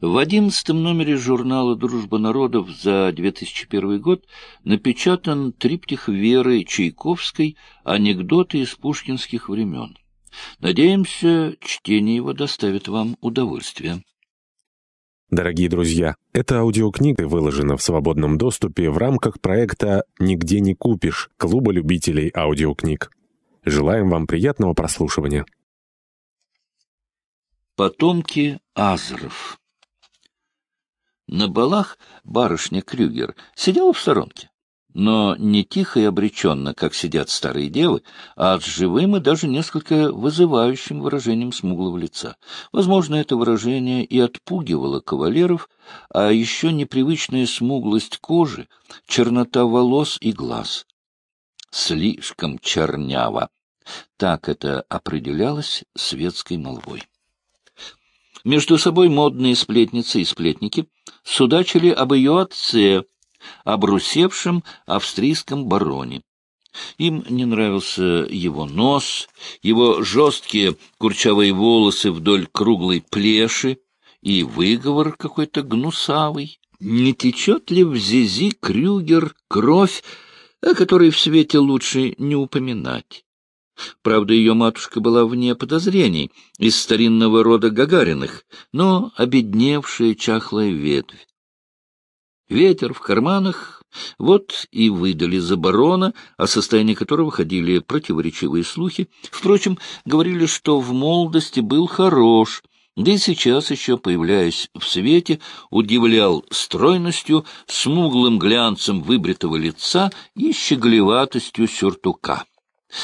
В одиннадцатом номере журнала «Дружба народов» за 2001 год напечатан триптих Веры Чайковской «Анекдоты из пушкинских времен». Надеемся, чтение его доставит вам удовольствие. Дорогие друзья, эта аудиокнига выложена в свободном доступе в рамках проекта «Нигде не купишь» Клуба любителей аудиокниг. Желаем вам приятного прослушивания. Потомки Азеров. На балах барышня Крюгер сидела в сторонке, но не тихо и обреченно, как сидят старые девы, а с живым и даже несколько вызывающим выражением смуглого лица. Возможно, это выражение и отпугивало кавалеров, а еще непривычная смуглость кожи, чернота волос и глаз. Слишком черняво. Так это определялось светской молвой. Между собой модные сплетницы и сплетники судачили об ее отце, обрусевшем австрийском бароне. Им не нравился его нос, его жесткие курчавые волосы вдоль круглой плеши и выговор какой-то гнусавый. Не течет ли в Зизи Крюгер кровь, о которой в свете лучше не упоминать? Правда, ее матушка была вне подозрений, из старинного рода Гагариных, но обедневшая чахлая ветвь. Ветер в карманах, вот и выдали за барона, о состоянии которого ходили противоречивые слухи. Впрочем, говорили, что в молодости был хорош, да и сейчас еще, появляясь в свете, удивлял стройностью, смуглым глянцем выбритого лица и щеглеватостью сюртука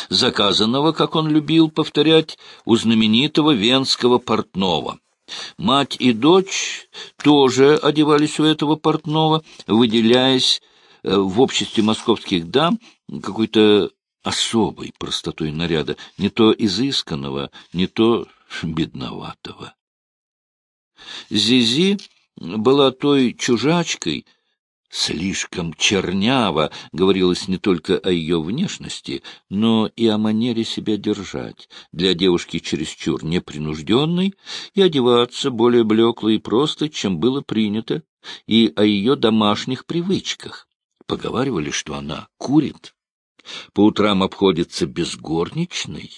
заказанного, как он любил повторять, у знаменитого венского портного. Мать и дочь тоже одевались у этого портного, выделяясь э, в обществе московских дам какой-то особой простотой наряда, не то изысканного, не то бедноватого. Зизи была той чужачкой, слишком черняво говорилось не только о ее внешности, но и о манере себя держать, для девушки чересчур непринужденной, и одеваться более блекло и просто, чем было принято, и о ее домашних привычках. Поговаривали, что она курит, по утрам обходится безгорничной,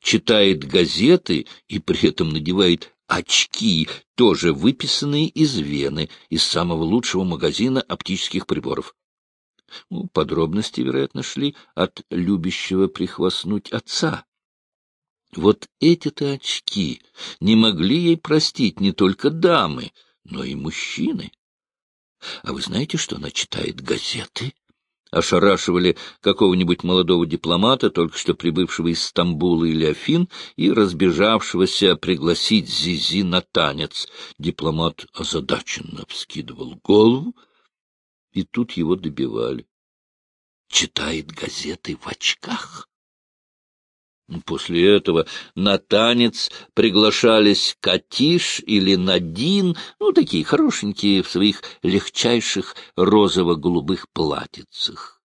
читает газеты и при этом надевает очки, тоже выписанные из Вены, из самого лучшего магазина оптических приборов. Ну, подробности, вероятно, шли от любящего прихвастнуть отца. Вот эти-то очки не могли ей простить не только дамы, но и мужчины. А вы знаете, что она читает газеты? ошарашивали какого-нибудь молодого дипломата, только что прибывшего из Стамбула или Афин, и разбежавшегося пригласить Зизи на танец. Дипломат озадаченно вскидывал голову, и тут его добивали. Читает газеты в очках. После этого на танец приглашались Катиш или Надин, ну, такие хорошенькие в своих легчайших розово-голубых платьицах.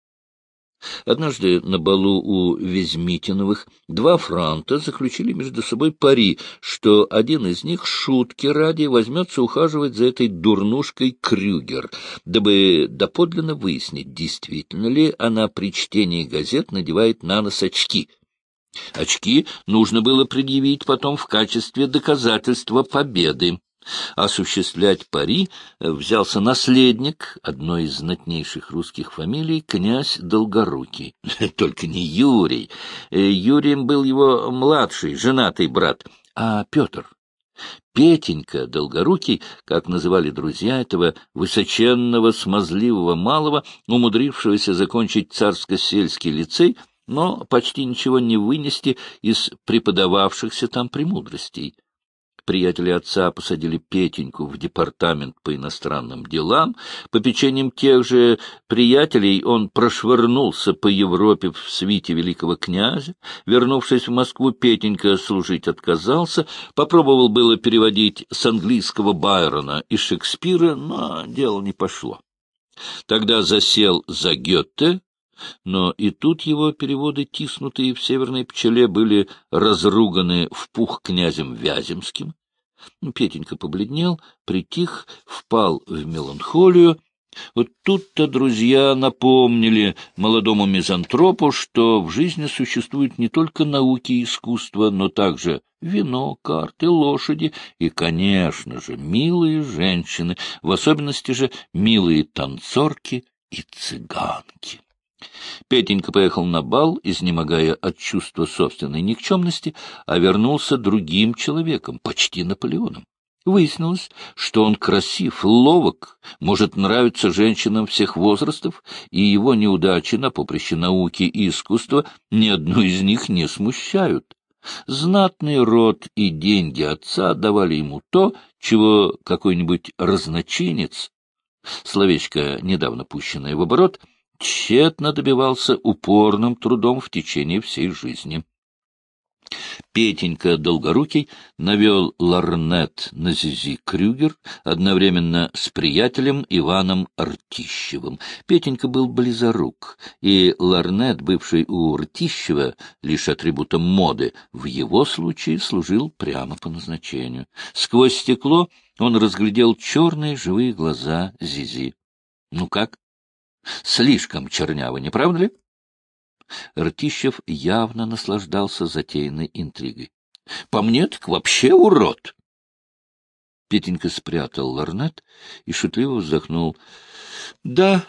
Однажды на балу у Везмитиновых два франта заключили между собой пари, что один из них шутки ради возьмется ухаживать за этой дурнушкой Крюгер, дабы доподлинно выяснить, действительно ли она при чтении газет надевает на нос очки — Очки нужно было предъявить потом в качестве доказательства победы. Осуществлять пари взялся наследник одной из знатнейших русских фамилий, князь Долгорукий. Только не Юрий. Э, Юрием был его младший, женатый брат, а Петр. Петенька Долгорукий, как называли друзья этого высоченного, смазливого малого, умудрившегося закончить царско-сельский лицей — но почти ничего не вынести из преподававшихся там премудростей. Приятели отца посадили Петеньку в департамент по иностранным делам. По печеньям тех же приятелей он прошвырнулся по Европе в свите великого князя. Вернувшись в Москву, Петенька служить отказался. Попробовал было переводить с английского Байрона и Шекспира, но дело не пошло. Тогда засел за Гетте, но и тут его переводы, тиснутые в северной пчеле, были разруганы в пух князем Вяземским. Петенька побледнел, притих, впал в меланхолию. Вот тут-то друзья напомнили молодому мизантропу, что в жизни существуют не только науки и искусства но также вино, карты, лошади и, конечно же, милые женщины, в особенности же милые танцорки и цыганки. Петенька поехал на бал, изнемогая от чувства собственной никчемности, а вернулся другим человеком, почти Наполеоном. Выяснилось, что он красив, ловок, может нравиться женщинам всех возрастов, и его неудачи на поприще науки и искусства ни одну из них не смущают. Знатный род и деньги отца давали ему то, чего какой-нибудь разночинец, словечко, недавно пущенное в оборот, — тщетно добивался упорным трудом в течение всей жизни. Петенька Долгорукий навел ларнет на Зизи Крюгер одновременно с приятелем Иваном Ртищевым. Петенька был близорук, и ларнет, бывший у Ртищева лишь атрибутом моды, в его случае служил прямо по назначению. Сквозь стекло он разглядел черные живые глаза Зизи. — Ну как? Слишком черняво, не правда ли? Ртищев явно наслаждался затеянной интригой. — По мне так вообще урод! Петенька спрятал лорнет и шутливо вздохнул. — Да,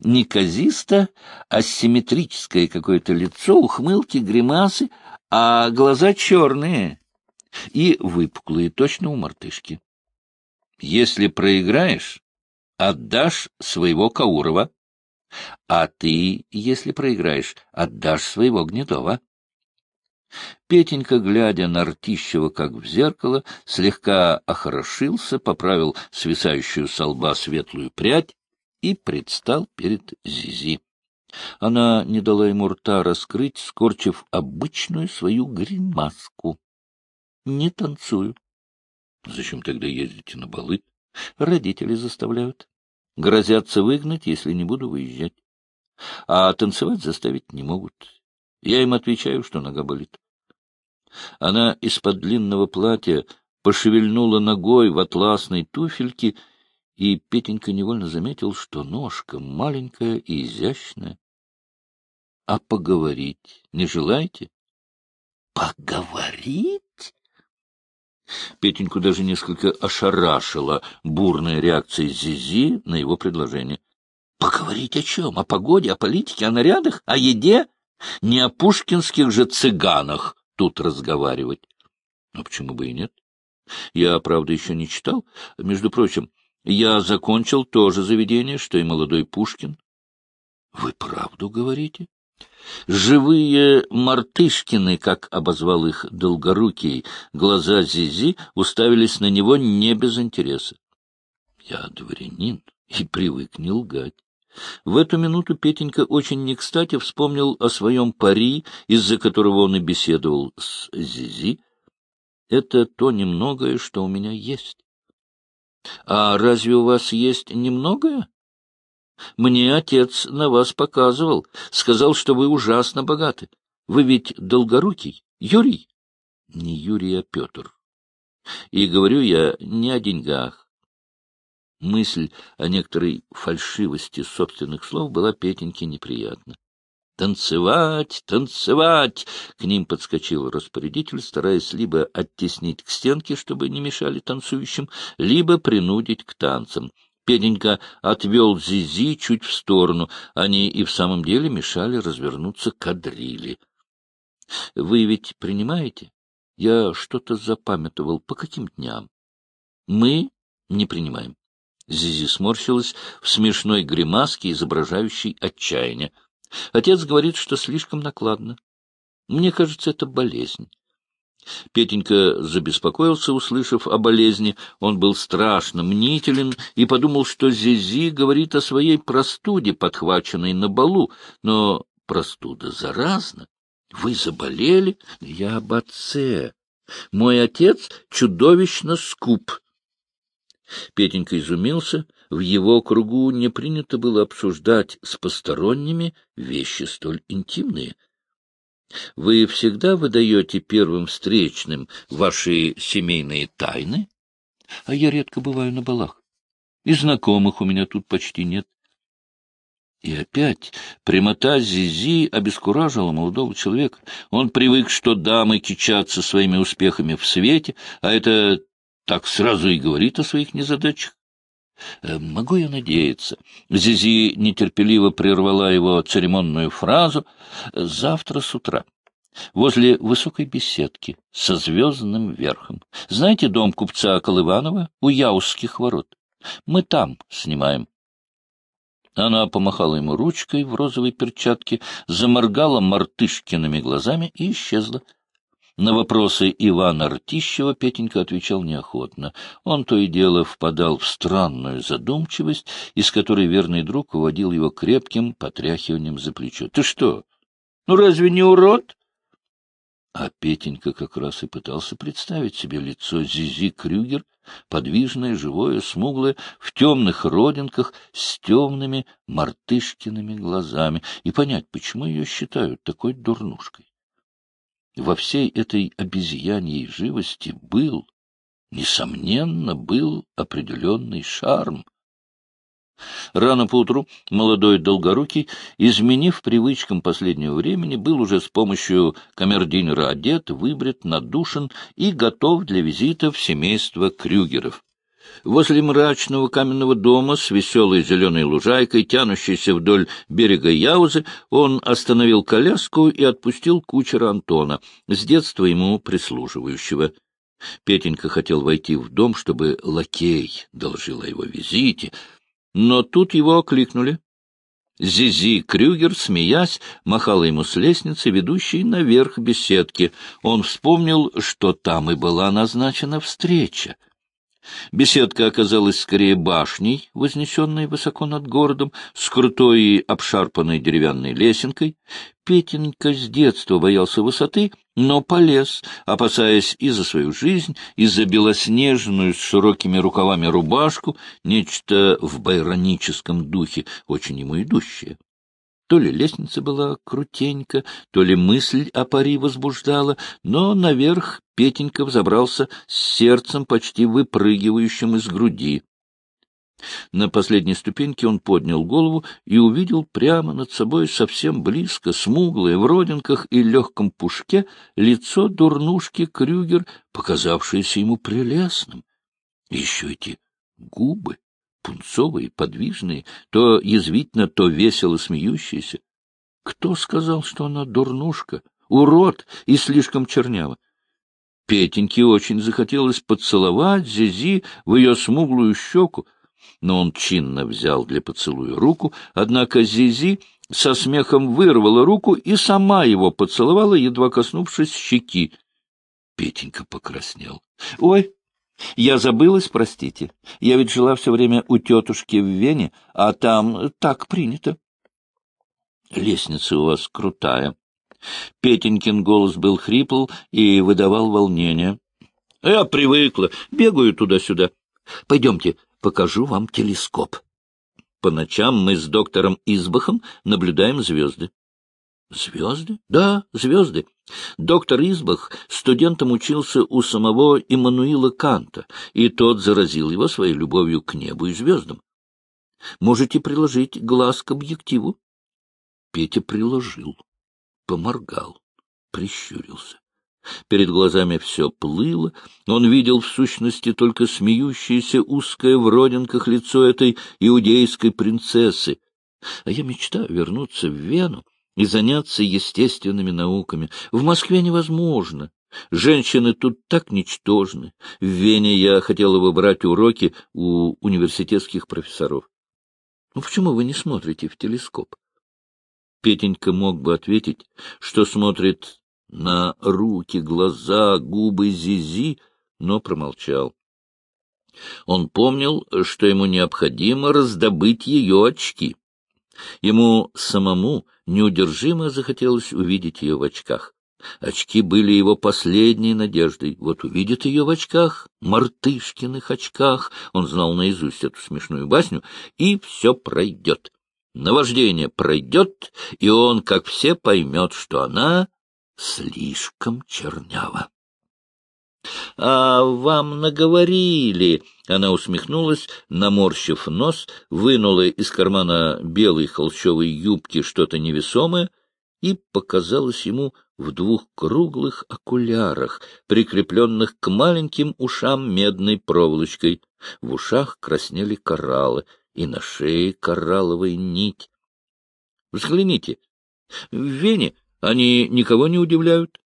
неказисто, асимметрическое какое-то лицо, ухмылки, гримасы, а глаза черные и выпуклые, точно у мартышки. — Если проиграешь, Отдашь своего Каурова, а ты, если проиграешь, отдашь своего Гнедова. Петенька, глядя на Ртищева как в зеркало, слегка охорошился, поправил свисающую со лба светлую прядь и предстал перед Зизи. Она не дала ему рта раскрыть, скорчив обычную свою гримаску. — Не танцую. — Зачем тогда ездите на балы? Родители заставляют. Грозятся выгнать, если не буду выезжать. А танцевать заставить не могут. Я им отвечаю, что нога болит. Она из-под длинного платья пошевельнула ногой в атласной туфельке, и Петенька невольно заметил, что ножка маленькая и изящная. — А поговорить не желаете? — Поговорить? Петеньку даже несколько ошарашила бурная реакция Зизи на его предложение. Поговорить о чем? О погоде, о политике, о нарядах, о еде? Не о пушкинских же цыганах тут разговаривать. А почему бы и нет? Я, правда, еще не читал. Между прочим, я закончил то же заведение, что и молодой Пушкин. — Вы правду говорите? Живые мартышкины, как обозвал их Долгорукий, глаза Зизи уставились на него не без интереса. Я дворянин и привык не лгать. В эту минуту Петенька очень не кстати вспомнил о своем пари, из-за которого он и беседовал с Зизи. Это то немногое, что у меня есть. — А разве у вас есть немногое? Мне отец на вас показывал, сказал, что вы ужасно богаты. Вы ведь долгорукий, Юрий? Не Юрий, а Петр. И говорю я не о деньгах. Мысль о некоторой фальшивости собственных слов была Петеньке неприятна. «Танцевать! Танцевать!» — к ним подскочил распорядитель, стараясь либо оттеснить к стенке, чтобы не мешали танцующим, либо принудить к танцам — Педенька отвел Зизи чуть в сторону. Они и в самом деле мешали развернуться кадрили. — Вы ведь принимаете? Я что-то запамятовал. По каким дням? — Мы не принимаем. Зизи сморщилась в смешной гримаске, изображающей отчаяние. Отец говорит, что слишком накладно. Мне кажется, это болезнь. Петенька забеспокоился, услышав о болезни. Он был страшно мнителен и подумал, что Зизи говорит о своей простуде, подхваченной на балу. Но простуда заразна. Вы заболели? Я об отце. Мой отец чудовищно скуп. Петенька изумился. В его кругу не принято было обсуждать с посторонними вещи столь интимные — вы всегда выдаете первым встречным ваши семейные тайны? А я редко бываю на балах. И знакомых у меня тут почти нет. И опять прямота Зизи обескуражила молодого человека. Он привык, что дамы кичатся своими успехами в свете, а это так сразу и говорит о своих незадачах. Могу я надеяться? Зизи нетерпеливо прервала его церемонную фразу. Завтра с утра. Возле высокой беседки со звездным верхом. Знаете дом купца Колыванова у Яузских ворот? Мы там снимаем. Она помахала ему ручкой в розовой перчатке, заморгала мартышкиными глазами и исчезла — на вопросы Ивана Ртищева Петенька отвечал неохотно. Он то и дело впадал в странную задумчивость, из которой верный друг уводил его крепким потряхиванием за плечо. — Ты что? Ну разве не урод? А Петенька как раз и пытался представить себе лицо Зизи Крюгер, подвижное, живое, смуглое, в темных родинках, с темными мартышкиными глазами, и понять, почему ее считают такой дурнушкой во всей этой обезьяньей живости был, несомненно, был определенный шарм. Рано поутру молодой Долгорукий, изменив привычкам последнего времени, был уже с помощью камердинера одет, выбрит, надушен и готов для визита в семейство Крюгеров. Возле мрачного каменного дома с веселой зеленой лужайкой, тянущейся вдоль берега Яузы, он остановил коляску и отпустил кучера Антона, с детства ему прислуживающего. Петенька хотел войти в дом, чтобы лакей должил о его визите, но тут его окликнули. Зизи Крюгер, смеясь, махала ему с лестницы, ведущей наверх беседки. Он вспомнил, что там и была назначена встреча. Беседка оказалась скорее башней, вознесенной высоко над городом, с крутой и обшарпанной деревянной лесенкой. Петенька с детства боялся высоты, но полез, опасаясь и за свою жизнь, и за белоснежную с широкими рукавами рубашку, нечто в байроническом духе, очень ему идущее. То ли лестница была крутенька, то ли мысль о пари возбуждала, но наверх Петенька взобрался с сердцем, почти выпрыгивающим из груди. На последней ступеньке он поднял голову и увидел прямо над собой совсем близко, смуглое, в родинках и легком пушке, лицо дурнушки Крюгер, показавшееся ему прелестным. Еще эти губы пунцовые, подвижные, то язвительно, то весело смеющиеся. Кто сказал, что она дурнушка, урод и слишком чернява? Петеньке очень захотелось поцеловать Зизи в ее смуглую щеку, но он чинно взял для поцелуя руку, однако Зизи со смехом вырвала руку и сама его поцеловала, едва коснувшись щеки. Петенька покраснел. — Ой, я забылась, простите. Я ведь жила все время у тетушки в Вене, а там так принято. Лестница у вас крутая. Петенькин голос был хрипл и выдавал волнение. Я привыкла, бегаю туда-сюда. Пойдемте, покажу вам телескоп. По ночам мы с доктором Избахом наблюдаем звезды. Звезды? Да, звезды. Доктор Избах студентом учился у самого Иммануила Канта, и тот заразил его своей любовью к небу и звездам. Можете приложить глаз к объективу? Петя приложил, поморгал, прищурился. Перед глазами все плыло, он видел в сущности только смеющееся узкое в родинках лицо этой иудейской принцессы. А я мечтаю вернуться в Вену, и заняться естественными науками. В Москве невозможно. Женщины тут так ничтожны. В Вене я хотела бы брать уроки у университетских профессоров. Ну почему вы не смотрите в телескоп? Петенька мог бы ответить, что смотрит на руки, глаза, губы Зизи, но промолчал. Он помнил, что ему необходимо раздобыть ее очки. Ему самому неудержимо захотелось увидеть ее в очках. Очки были его последней надеждой. Вот увидит ее в очках, мартышкиных очках, он знал наизусть эту смешную басню, и все пройдет. Наваждение пройдет, и он, как все, поймет, что она слишком чернява. А вам наговорили. Она усмехнулась, наморщив нос, вынула из кармана белой холщовой юбки что-то невесомое и показалось ему в двух круглых окулярах, прикрепленных к маленьким ушам медной проволочкой. В ушах краснели кораллы, и на шее коралловая нить. Взгляните, в Вене они никого не удивляют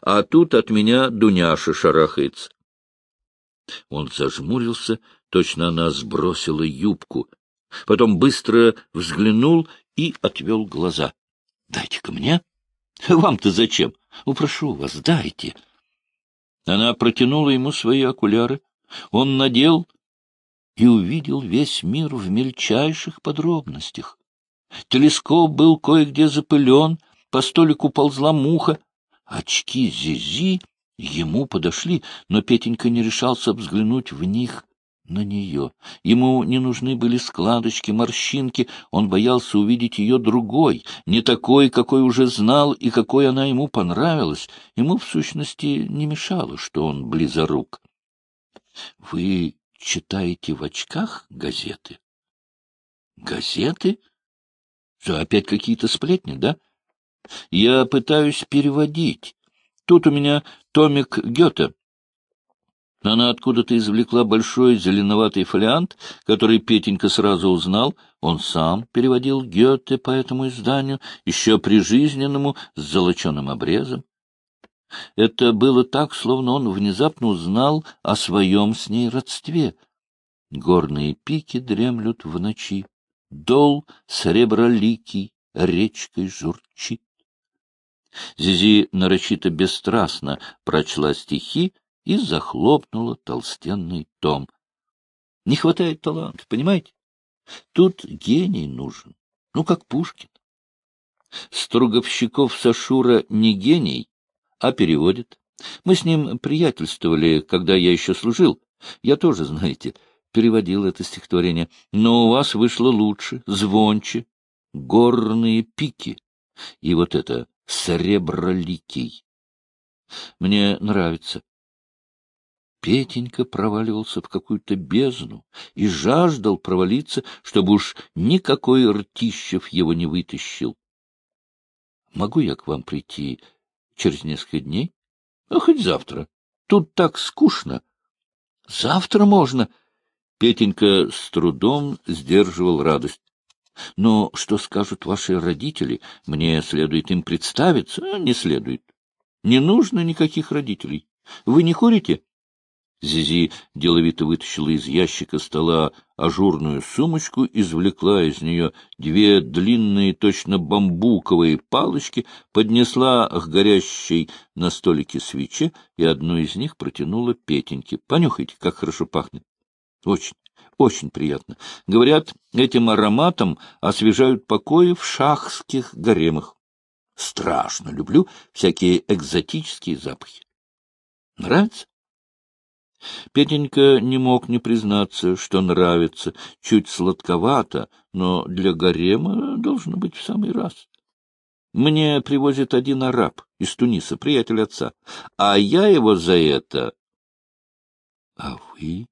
а тут от меня Дуняша шарахается. Он зажмурился, точно она сбросила юбку, потом быстро взглянул и отвел глаза. — Дайте-ка мне. — Вам-то зачем? Упрошу вас, дайте. Она протянула ему свои окуляры. Он надел и увидел весь мир в мельчайших подробностях. Телескоп был кое-где запылен, по столику ползла муха очки Зизи ему подошли, но Петенька не решался взглянуть в них на нее. Ему не нужны были складочки, морщинки, он боялся увидеть ее другой, не такой, какой уже знал и какой она ему понравилась. Ему, в сущности, не мешало, что он близорук. — Вы читаете в очках газеты? — Газеты? — Опять какие-то сплетни, да? — я пытаюсь переводить. Тут у меня томик Гёте. Она откуда-то извлекла большой зеленоватый фолиант, который Петенька сразу узнал. Он сам переводил Гёте по этому изданию, еще прижизненному, с золоченым обрезом. Это было так, словно он внезапно узнал о своем с ней родстве. Горные пики дремлют в ночи, дол сереброликий речкой журчит. Зизи нарочито бесстрастно прочла стихи и захлопнула толстенный том. Не хватает таланта, понимаете? Тут гений нужен, ну, как Пушкин. Струговщиков Сашура не гений, а переводит. Мы с ним приятельствовали, когда я еще служил. Я тоже, знаете, переводил это стихотворение. Но у вас вышло лучше, звонче, горные пики. И вот это Среброликий. Мне нравится. Петенька проваливался в какую-то бездну и жаждал провалиться, чтобы уж никакой Ртищев его не вытащил. — Могу я к вам прийти через несколько дней? — Ну, хоть завтра. Тут так скучно. — Завтра можно. Петенька с трудом сдерживал радость. Но что скажут ваши родители? Мне следует им представиться? Не следует. Не нужно никаких родителей. Вы не курите? Зизи деловито вытащила из ящика стола ажурную сумочку, извлекла из нее две длинные, точно бамбуковые палочки, поднесла к горящей на столике свече и одну из них протянула Петеньке. — Понюхайте, как хорошо пахнет. — Очень. Очень приятно. Говорят, этим ароматом освежают покои в шахских гаремах. Страшно люблю всякие экзотические запахи. Нравится? Петенька не мог не признаться, что нравится. Чуть сладковато, но для гарема должно быть в самый раз. Мне привозит один араб из Туниса, приятель отца, а я его за это... — А вы?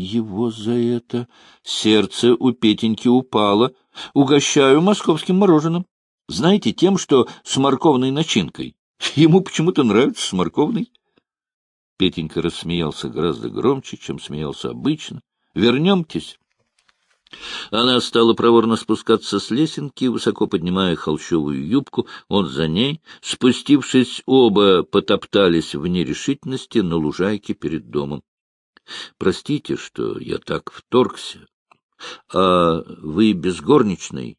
Его за это сердце у Петеньки упало. Угощаю московским мороженым. Знаете, тем, что с морковной начинкой. Ему почему-то нравится с морковной. Петенька рассмеялся гораздо громче, чем смеялся обычно. «Вернемтесь!» Она стала проворно спускаться с лесенки, высоко поднимая холщовую юбку, он за ней. Спустившись, оба потоптались в нерешительности на лужайке перед домом. Простите, что я так вторгся. А вы безгорничный.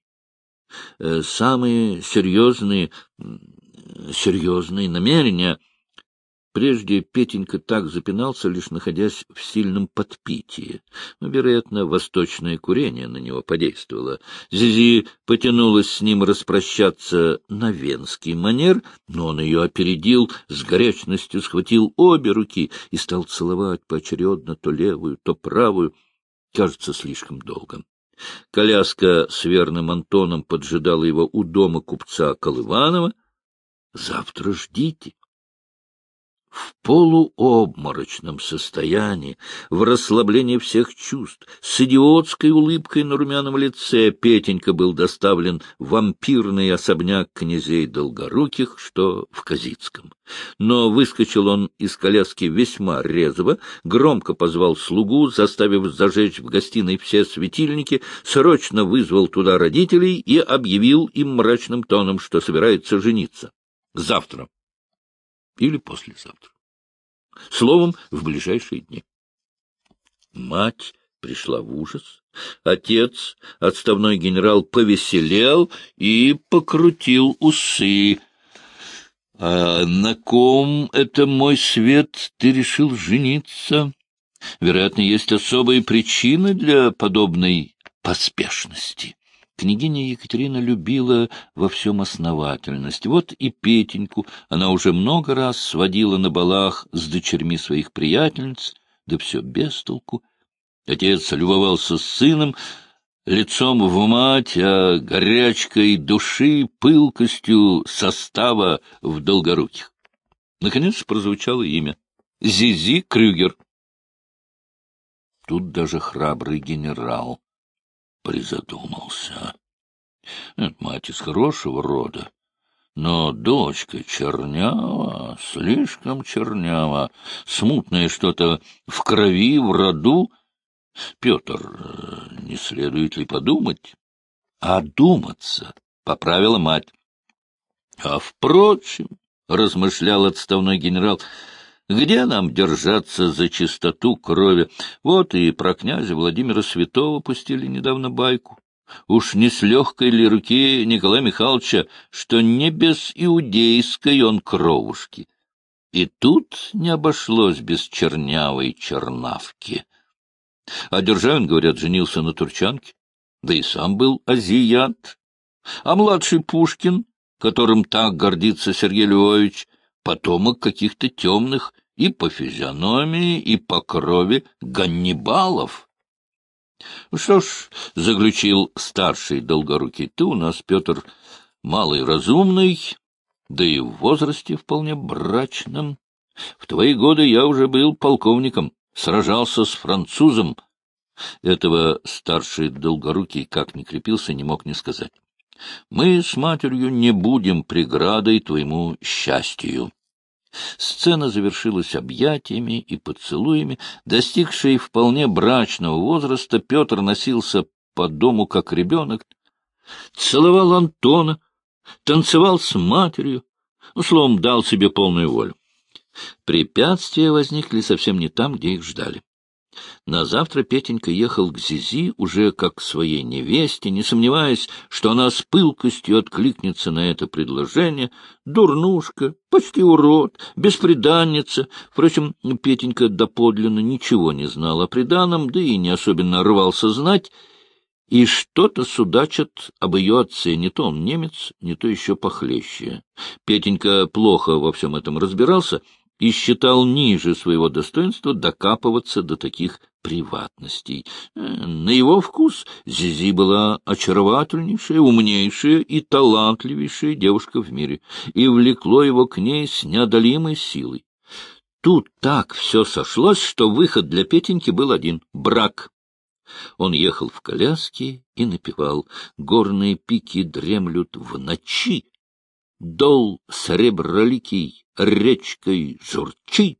Э, самые серьезные, серьезные намерения Прежде Петенька так запинался, лишь находясь в сильном подпитии. Но, вероятно, восточное курение на него подействовало. Зизи потянулась с ним распрощаться на венский манер, но он ее опередил, с горячностью схватил обе руки и стал целовать поочередно то левую, то правую. Кажется, слишком долго. Коляска с верным Антоном поджидала его у дома купца Колыванова. — Завтра ждите, в полуобморочном состоянии, в расслаблении всех чувств, с идиотской улыбкой на румяном лице Петенька был доставлен в ампирный особняк князей Долгоруких, что в Казицком. Но выскочил он из коляски весьма резво, громко позвал слугу, заставив зажечь в гостиной все светильники, срочно вызвал туда родителей и объявил им мрачным тоном, что собирается жениться. Завтра или послезавтра. Словом, в ближайшие дни. Мать пришла в ужас. Отец, отставной генерал, повеселел и покрутил усы. — А на ком это мой свет ты решил жениться? Вероятно, есть особые причины для подобной поспешности. Княгиня Екатерина любила во всем основательность. Вот и Петеньку она уже много раз сводила на балах с дочерьми своих приятельниц, да все без толку. Отец любовался с сыном, лицом в мать, а горячкой души, пылкостью состава в долгоруких. Наконец прозвучало имя — Зизи Крюгер. Тут даже храбрый генерал призадумался. Нет, мать из хорошего рода, но дочка чернява, слишком чернява, смутное что-то в крови, в роду. Петр, не следует ли подумать? Одуматься, поправила мать. А впрочем, размышлял отставной генерал, — где нам держаться за чистоту крови? Вот и про князя Владимира Святого пустили недавно байку. Уж не с легкой ли руки Николая Михайловича, что не без иудейской он кровушки. И тут не обошлось без чернявой чернавки. А Державин, говорят, женился на турчанке, да и сам был азиат. А младший Пушкин, которым так гордится Сергей Львович, — потомок каких-то темных и по физиономии, и по крови ганнибалов. — Что ж, — заключил старший долгорукий, — ты у нас, Петр, малый разумный, да и в возрасте вполне брачном. В твои годы я уже был полковником, сражался с французом. Этого старший долгорукий, как ни крепился, не мог не сказать. Мы с матерью не будем преградой твоему счастью. Сцена завершилась объятиями и поцелуями. Достигший вполне брачного возраста, Петр носился по дому как ребенок, целовал Антона, танцевал с матерью, ну, словом, дал себе полную волю. Препятствия возникли совсем не там, где их ждали. На завтра Петенька ехал к Зизи уже как к своей невесте, не сомневаясь, что она с пылкостью откликнется на это предложение. Дурнушка, почти урод, бесприданница. Впрочем, Петенька доподлинно ничего не знал о приданом, да и не особенно рвался знать, и что-то судачат об ее отце, не то он немец, не то еще похлеще. Петенька плохо во всем этом разбирался — и считал ниже своего достоинства докапываться до таких приватностей. Э, на его вкус Зизи была очаровательнейшая, умнейшая и талантливейшая девушка в мире, и влекло его к ней с неодолимой силой. Тут так все сошлось, что выход для Петеньки был один — брак. Он ехал в коляске и напевал «Горные пики дремлют в ночи, дол среброликий, речкой журчит.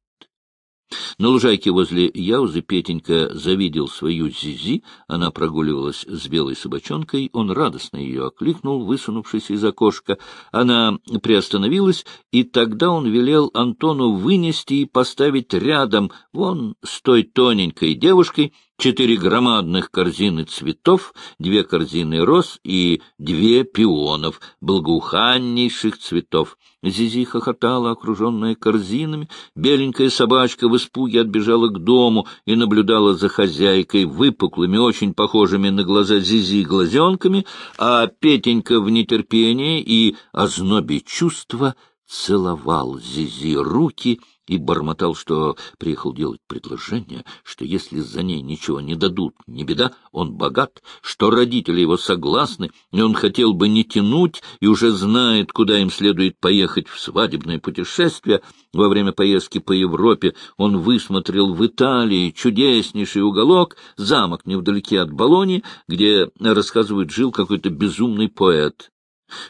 На лужайке возле Яузы Петенька завидел свою Зизи, она прогуливалась с белой собачонкой, он радостно ее окликнул, высунувшись из окошка. Она приостановилась, и тогда он велел Антону вынести и поставить рядом, вон с той тоненькой девушкой, четыре громадных корзины цветов, две корзины роз и две пионов, благоуханнейших цветов. Зизи хохотала, окруженная корзинами, беленькая собачка в испуге отбежала к дому и наблюдала за хозяйкой выпуклыми, очень похожими на глаза Зизи глазенками, а Петенька в нетерпении и ознобе чувства целовал Зизи руки — и бормотал, что приехал делать предложение, что если за ней ничего не дадут, не беда, он богат, что родители его согласны, и он хотел бы не тянуть и уже знает, куда им следует поехать в свадебное путешествие. Во время поездки по Европе он высмотрел в Италии чудеснейший уголок, замок невдалеке от Болони, где, рассказывает, жил какой-то безумный поэт.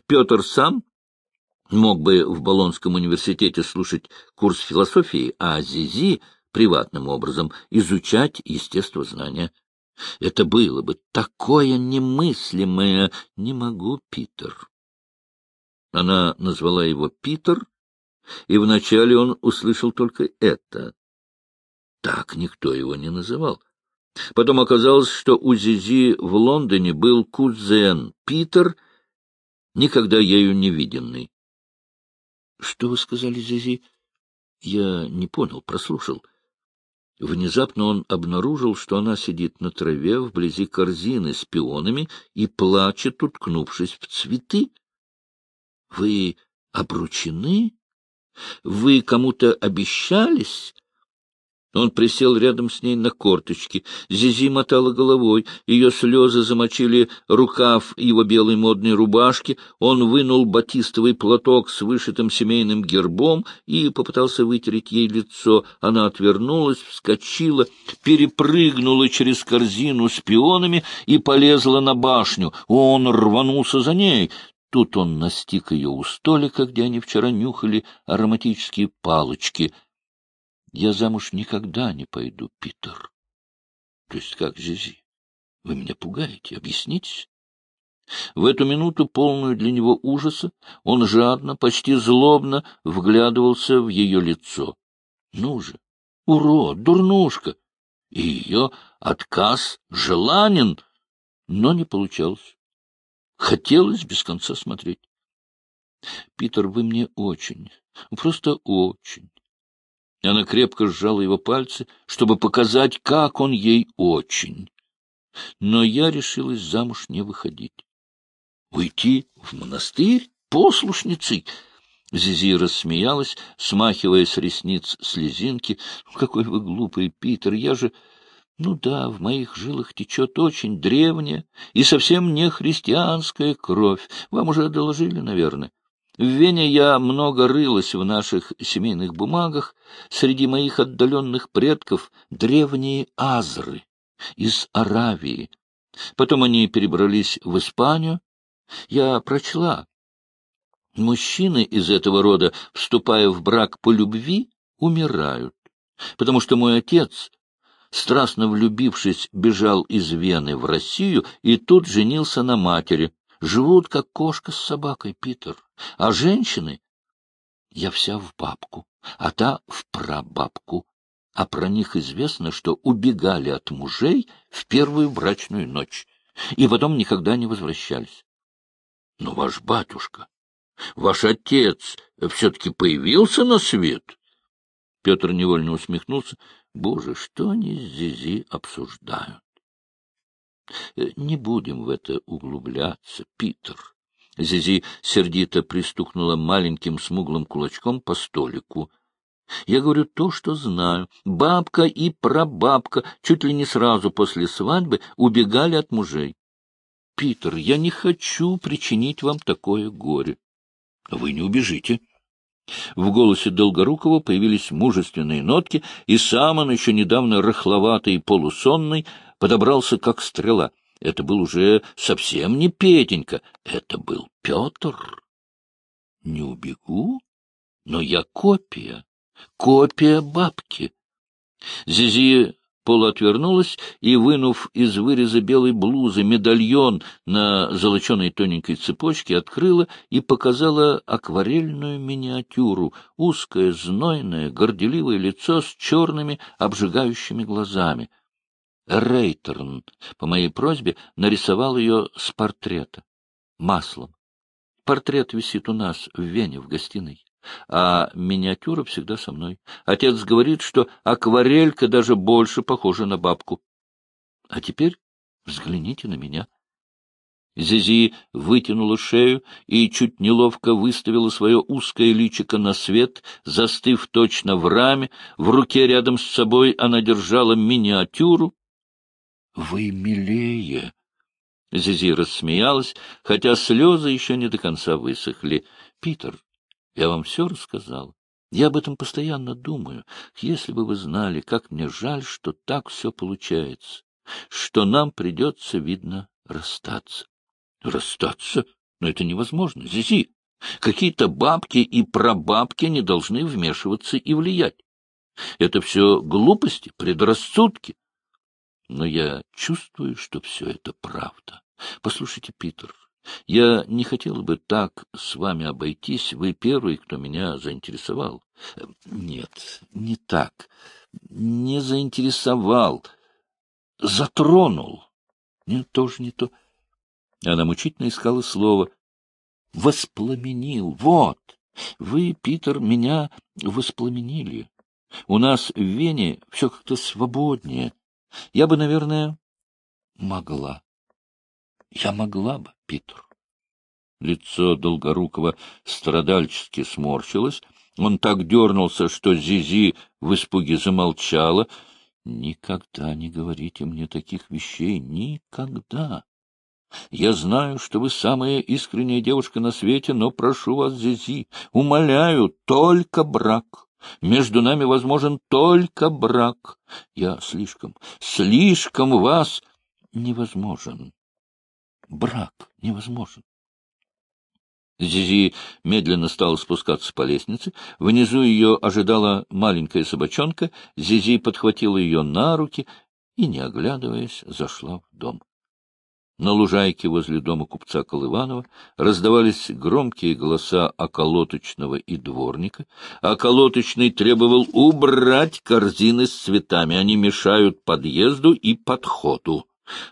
Петр сам мог бы в Болонском университете слушать курс философии, а Зизи приватным образом изучать естествознание. Это было бы такое немыслимое «не могу, Питер». Она назвала его Питер, и вначале он услышал только это. Так никто его не называл. Потом оказалось, что у Зизи в Лондоне был кузен Питер, никогда ею не виденный. Что вы сказали, Зизи? Я не понял, прослушал. Внезапно он обнаружил, что она сидит на траве вблизи корзины с пионами и плачет, уткнувшись в цветы. — Вы обручены? Вы кому-то обещались? Он присел рядом с ней на корточки. Зизи мотала головой, ее слезы замочили рукав его белой модной рубашки, он вынул батистовый платок с вышитым семейным гербом и попытался вытереть ей лицо. Она отвернулась, вскочила, перепрыгнула через корзину с пионами и полезла на башню. Он рванулся за ней. Тут он настиг ее у столика, где они вчера нюхали ароматические палочки — я замуж никогда не пойду, Питер. То есть как, Зизи? Вы меня пугаете, объяснитесь. В эту минуту, полную для него ужаса, он жадно, почти злобно вглядывался в ее лицо. Ну же, урод, дурнушка! И ее отказ желанен, но не получалось. Хотелось без конца смотреть. — Питер, вы мне очень, просто очень, она крепко сжала его пальцы, чтобы показать, как он ей очень. Но я решилась замуж не выходить. Уйти в монастырь послушницей? Зизи рассмеялась, смахивая с ресниц слезинки. «Ну, какой вы глупый, Питер, я же... Ну да, в моих жилах течет очень древняя и совсем не христианская кровь. Вам уже доложили, наверное. В Вене я много рылась в наших семейных бумагах. Среди моих отдаленных предков древние азры из Аравии. Потом они перебрались в Испанию. Я прочла. Мужчины из этого рода, вступая в брак по любви, умирают. Потому что мой отец, страстно влюбившись, бежал из Вены в Россию и тут женился на матери — живут, как кошка с собакой, Питер. А женщины... Я вся в бабку, а та в прабабку. А про них известно, что убегали от мужей в первую брачную ночь и потом никогда не возвращались. Но ваш батюшка, ваш отец все-таки появился на свет? Петр невольно усмехнулся. Боже, что они с Зизи обсуждают? Не будем в это углубляться, Питер. Зизи сердито пристукнула маленьким смуглым кулачком по столику. Я говорю то, что знаю. Бабка и прабабка чуть ли не сразу после свадьбы убегали от мужей. Питер, я не хочу причинить вам такое горе. Вы не убежите. В голосе Долгорукова появились мужественные нотки, и сам он, еще недавно рыхловатый и полусонный, подобрался как стрела. Это был уже совсем не Петенька, это был Петр. Не убегу, но я копия, копия бабки. Зизи полуотвернулась и, вынув из выреза белой блузы медальон на золоченой тоненькой цепочке, открыла и показала акварельную миниатюру, узкое, знойное, горделивое лицо с черными обжигающими глазами — Рейтерн по моей просьбе нарисовал ее с портрета, маслом. Портрет висит у нас в Вене, в гостиной, а миниатюра всегда со мной. Отец говорит, что акварелька даже больше похожа на бабку. А теперь взгляните на меня. Зизи вытянула шею и чуть неловко выставила свое узкое личико на свет, застыв точно в раме. В руке рядом с собой она держала миниатюру, вы милее. Зизи рассмеялась, хотя слезы еще не до конца высохли. Питер, я вам все рассказал. Я об этом постоянно думаю. Если бы вы знали, как мне жаль, что так все получается, что нам придется, видно, расстаться. Расстаться? Но это невозможно. Зизи, какие-то бабки и прабабки не должны вмешиваться и влиять. Это все глупости, предрассудки но я чувствую, что все это правда. Послушайте, Питер, я не хотел бы так с вами обойтись. Вы первый, кто меня заинтересовал. Нет, не так. Не заинтересовал. Затронул. Нет, тоже не то. Она мучительно искала слово. Воспламенил. Вот. Вы, Питер, меня воспламенили. У нас в Вене все как-то свободнее. Я бы, наверное, могла. Я могла бы, Питер. Лицо Долгорукова страдальчески сморщилось. Он так дернулся, что Зизи в испуге замолчала. «Никогда не говорите мне таких вещей. Никогда. Я знаю, что вы самая искренняя девушка на свете, но прошу вас, Зизи, умоляю, только брак». Между нами возможен только брак. Я слишком, слишком вас невозможен. Брак невозможен. Зизи медленно стала спускаться по лестнице. Внизу ее ожидала маленькая собачонка. Зизи подхватила ее на руки и, не оглядываясь, зашла в дом. На лужайке возле дома купца Колыванова раздавались громкие голоса околоточного и дворника. Околоточный требовал убрать корзины с цветами, они мешают подъезду и подходу.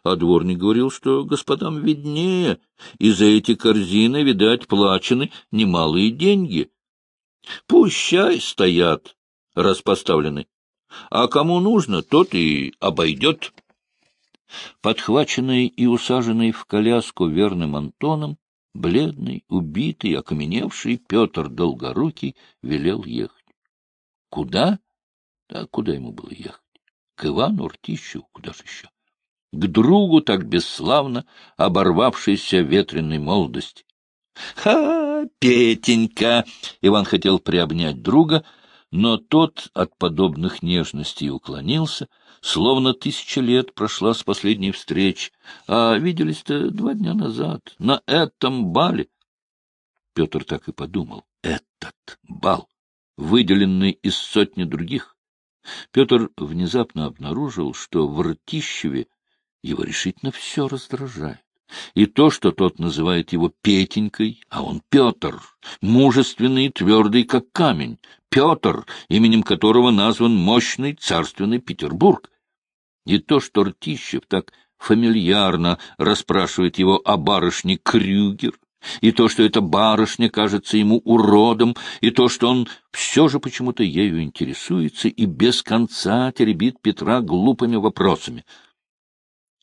А дворник говорил, что господам виднее, и за эти корзины, видать, плачены немалые деньги. Пущай стоят, распоставлены, а кому нужно, тот и обойдет подхваченный и усаженный в коляску верным Антоном, бледный, убитый, окаменевший, Петр Долгорукий велел ехать. Куда? Да куда ему было ехать? К Ивану Уртищеву, куда же еще? К другу так бесславно оборвавшейся ветреной молодости. «Ха, Петенька!» — Иван хотел приобнять друга — но тот от подобных нежностей уклонился, словно тысяча лет прошла с последней встречи, а виделись-то два дня назад, на этом бале. Петр так и подумал. Этот бал, выделенный из сотни других. Петр внезапно обнаружил, что в Ртищеве его решительно все раздражает. И то, что тот называет его Петенькой, а он Петр, мужественный и твердый, как камень, Петр, именем которого назван мощный царственный Петербург. И то, что Ртищев так фамильярно расспрашивает его о барышне Крюгер, и то, что эта барышня кажется ему уродом, и то, что он все же почему-то ею интересуется и без конца теребит Петра глупыми вопросами —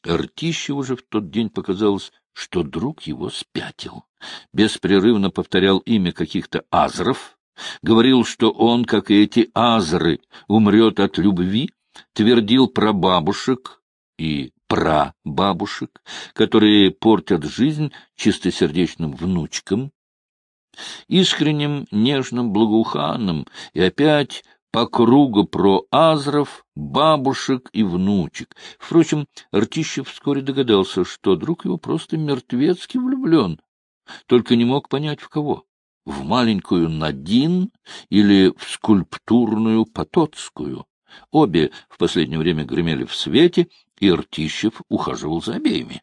Артищев уже в тот день показалось, что друг его спятил. Беспрерывно повторял имя каких-то азров, говорил, что он, как и эти азры, умрет от любви, твердил про бабушек и про бабушек, которые портят жизнь чистосердечным внучкам, искренним, нежным, благоуханным и опять по кругу про Азров, бабушек и внучек. Впрочем, Ртищев вскоре догадался, что друг его просто мертвецки влюблен, только не мог понять в кого — в маленькую Надин или в скульптурную Потоцкую. Обе в последнее время гремели в свете, и Ртищев ухаживал за обеими.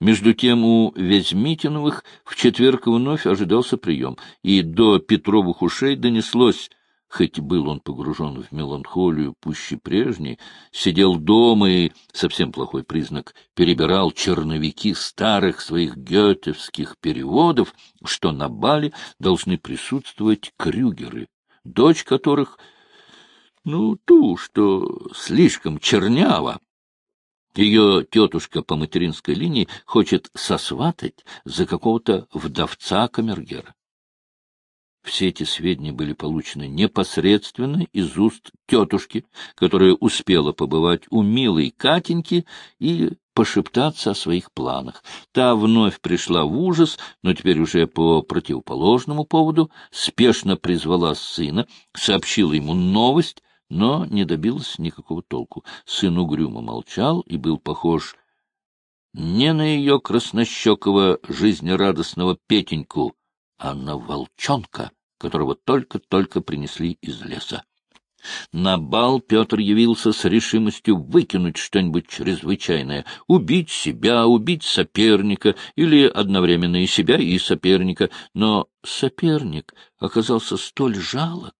Между тем у Вязьмитиновых в четверг вновь ожидался прием, и до Петровых ушей донеслось хоть был он погружен в меланхолию пуще прежней, сидел дома и, совсем плохой признак, перебирал черновики старых своих гетевских переводов, что на бале должны присутствовать крюгеры, дочь которых, ну, ту, что слишком чернява. Ее тетушка по материнской линии хочет сосватать за какого-то вдовца камергера. Все эти сведения были получены непосредственно из уст тетушки, которая успела побывать у милой Катеньки и пошептаться о своих планах. Та вновь пришла в ужас, но теперь уже по противоположному поводу, спешно призвала сына, сообщила ему новость, но не добилась никакого толку. Сын угрюмо молчал и был похож не на ее краснощекого жизнерадостного Петеньку, а на волчонка которого только-только принесли из леса. На бал Петр явился с решимостью выкинуть что-нибудь чрезвычайное, убить себя, убить соперника или одновременно и себя, и соперника. Но соперник оказался столь жалок,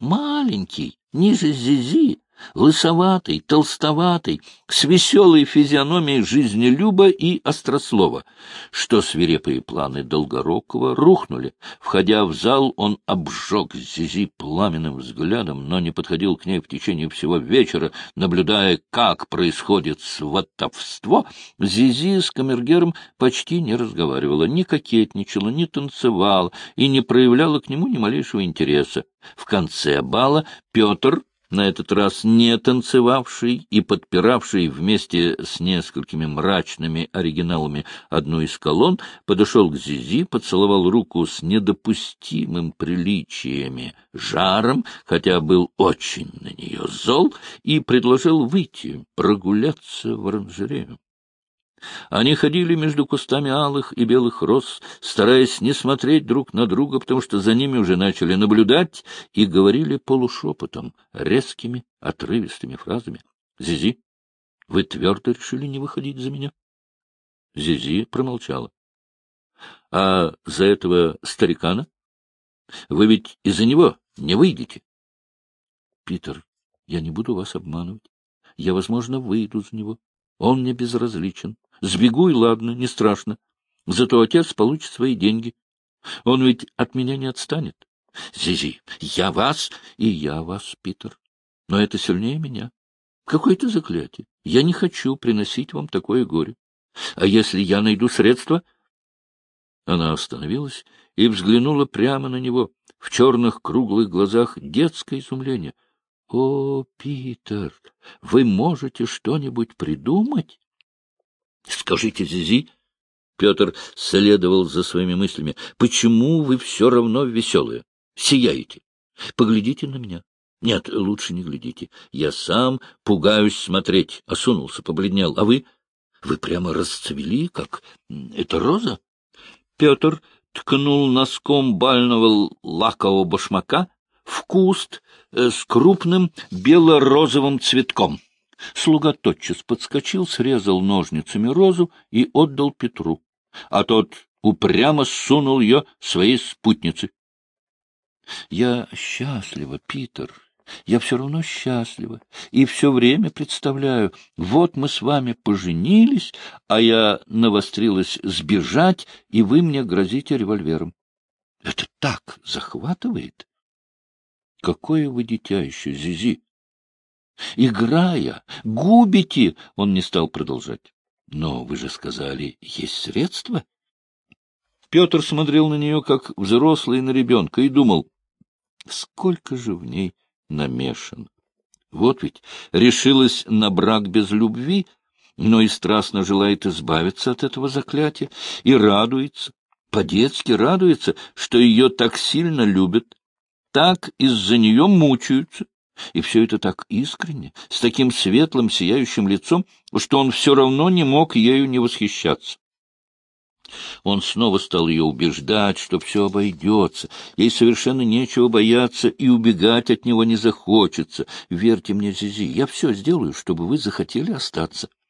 маленький, ниже Зизи, лысоватый, толстоватый, с веселой физиономией жизнелюба и острослова, что свирепые планы Долгорокова рухнули. Входя в зал, он обжег Зизи пламенным взглядом, но не подходил к ней в течение всего вечера, наблюдая, как происходит сватовство. Зизи с камергером почти не разговаривала, ни кокетничала, ни танцевала и не проявляла к нему ни малейшего интереса. В конце бала Петр на этот раз не танцевавший и подпиравший вместе с несколькими мрачными оригиналами одну из колонн, подошел к Зизи, поцеловал руку с недопустимым приличиями, жаром, хотя был очень на нее зол, и предложил выйти прогуляться в оранжерею. Они ходили между кустами алых и белых роз, стараясь не смотреть друг на друга, потому что за ними уже начали наблюдать, и говорили полушепотом, резкими, отрывистыми фразами. «Зизи, вы твердо решили не выходить за меня?» Зизи промолчала. «А за этого старикана? Вы ведь из-за него не выйдете?» «Питер, я не буду вас обманывать. Я, возможно, выйду за него. Он мне безразличен. Сбегу и ладно, не страшно. Зато отец получит свои деньги. Он ведь от меня не отстанет. Зизи, я вас, и я вас, Питер. Но это сильнее меня. Какое-то заклятие. Я не хочу приносить вам такое горе. А если я найду средства... Она остановилась и взглянула прямо на него. В черных круглых глазах детское изумление. — О, Питер, вы можете что-нибудь придумать? Скажите, Зизи, Петр следовал за своими мыслями, почему вы все равно веселые, сияете? Поглядите на меня. Нет, лучше не глядите. Я сам пугаюсь смотреть. Осунулся, побледнел. А вы? Вы прямо расцвели, как... Это роза? Петр ткнул носком бального лакового башмака в куст э, с крупным бело-розовым цветком. Слуга тотчас подскочил, срезал ножницами розу и отдал Петру, а тот упрямо сунул ее своей спутнице. — Я счастлива, Питер, я все равно счастлива и все время представляю, вот мы с вами поженились, а я навострилась сбежать, и вы мне грозите револьвером. Это так захватывает. Какое вы дитя еще, Зизи! Играя, губите, он не стал продолжать. Но вы же сказали, есть средства. Петр смотрел на нее, как взрослый на ребенка, и думал, сколько же в ней намешан. Вот ведь решилась на брак без любви, но и страстно желает избавиться от этого заклятия, и радуется, по-детски радуется, что ее так сильно любят, так из-за нее мучаются, и все это так искренне, с таким светлым, сияющим лицом, что он все равно не мог ею не восхищаться. Он снова стал ее убеждать, что все обойдется, ей совершенно нечего бояться и убегать от него не захочется. Верьте мне, Зизи, я все сделаю, чтобы вы захотели остаться. —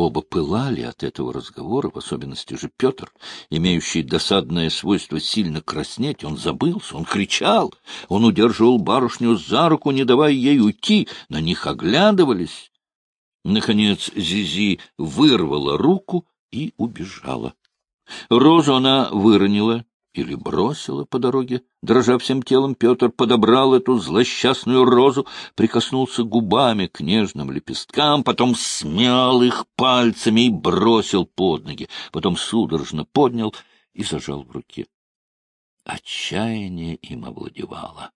оба пылали от этого разговора, в особенности же Петр, имеющий досадное свойство сильно краснеть. Он забылся, он кричал, он удерживал барышню за руку, не давая ей уйти, на них оглядывались. Наконец Зизи вырвала руку и убежала. Розу она выронила, или бросила по дороге. Дрожа всем телом, Петр подобрал эту злосчастную розу, прикоснулся губами к нежным лепесткам, потом смял их пальцами и бросил под ноги, потом судорожно поднял и зажал в руке. Отчаяние им овладевало.